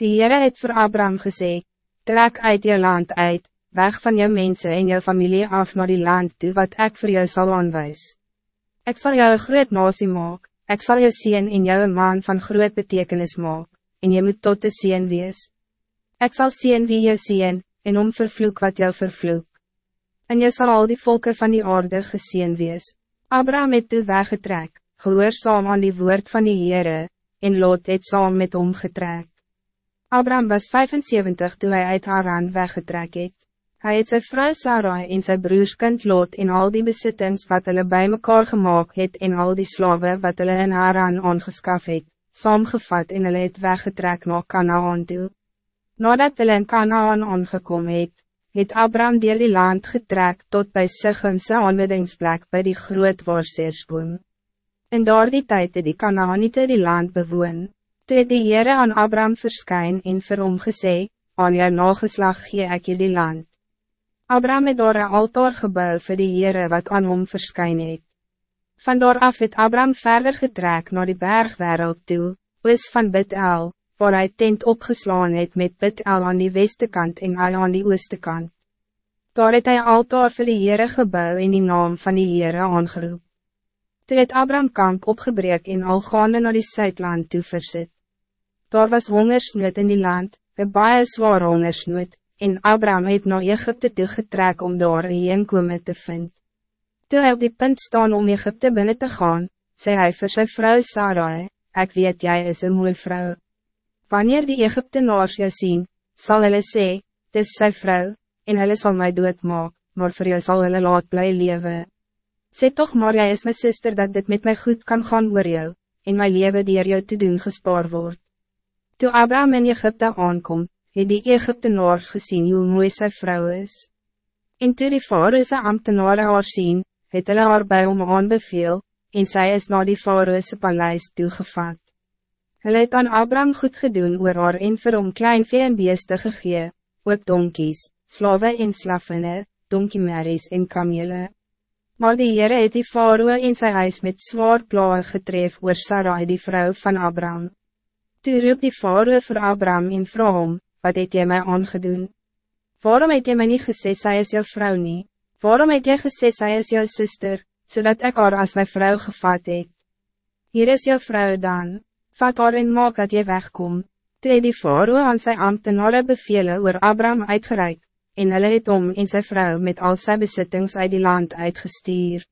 Die Heere het voor Abraham gesê, trek uit je land uit, weg van je mensen en je familie af naar die land toe wat ik voor jou zal aanwijs. Ik zal jou een groot nasie maak, ik zal je zien in jou een man van groot betekenis maak, en je moet tot de zien wees. Ik zal zien wie je zien, en om vervloek wat jou vervloek. En je zal al die volken van die orde gezien wees. Abraham het toe weggetrek, gehoorzaam aan die woord van die Heere, en Lot het saam met hom getrek. Abraham was 75 toen hij uit Haran weggetrek het. Hij het zijn vrouw Sarai en zijn broerskind Lot en al die besittings wat hulle bij mekaar gemaakt het en al die slaven wat hulle in Haran aangeskaf het, saamgevat en hulle het weggetrek na Kanaan toe. Nadat hulle in Kanaan aangekom het, het Abraham dier die land getrek tot bij Sichemse aanbidingsplek bij die groot waarseersboom. In daar die tijd het die Kanaanite die land bewoon. Toe het die Heere aan Abraham verskyn en vir hom gesê, aan jou nageslag gee ek je die land. Abraham het daar een altaar gebouw vir die Heere wat aan hom verskyn het. Vandaar af het Abraham verder getrek naar die bergwereld toe, oos van Bid-El, waar hy tent opgeslaan het met Bid-El aan die weste kant en Ai aan die ooste kant. Daar het hy altaar vir die Heere gebouw en die naam van die Heere aangeroep. Toe het Abraham kamp opgebreek en al gaande naar die Zuidland toe versit. Daar was hongersnood in die land, een baie zwaar hongersnood, en Abraham het naar Egypte toegetrek om daar een heenkome te vinden. Toe hy op die punt staan om Egypte binnen te gaan, zei hij voor zijn vrouw Sarai, ik weet jij is een mooie vrouw. Wanneer die Egyptenaars jou zien, zal hulle sê, dis sy vrou, en hulle sal my doodmaak, maar voor jou zal hulle laat bly lewe. Sê toch maar jy is mijn sister dat dit met mij goed kan gaan oor jou, en my leven die er jou te doen gespaar wordt. Toen Abraham in Egypte aankom, het die Egyptenaars gezien hoe mooi sy vrou is. En toe die Faroese ambtenare haar sien, het hulle haar by hom aanbeveel, en sy is na die Faroese paleis toegevat. Hulle het aan Abraham goed gedoen oor haar en vir hom klein vee en beeste gegee, ook donkies, slawe en slavinne, donkiemerries en kamele. Maar die Heere het die Faroe en sy huis met zwaar blauwe getref oor Sarai die vrouw van Abraham. Toe roep die vader voor Abraham en vraag hom, wat het jy my aangedoen? Waarom het jy my nie gesê sy is jou vrouw nie? Waarom het jy gesê sy is jou sister, zodat ik haar als mijn vrouw gevat het? Hier is jou vrouw dan, vat haar en maak dat jy wegkom. Toe het die vader aan sy ambtenare bevele oor Abraham uitgereik, en hulle het om en sy vrouw met al sy besittings uit die land uitgestuur.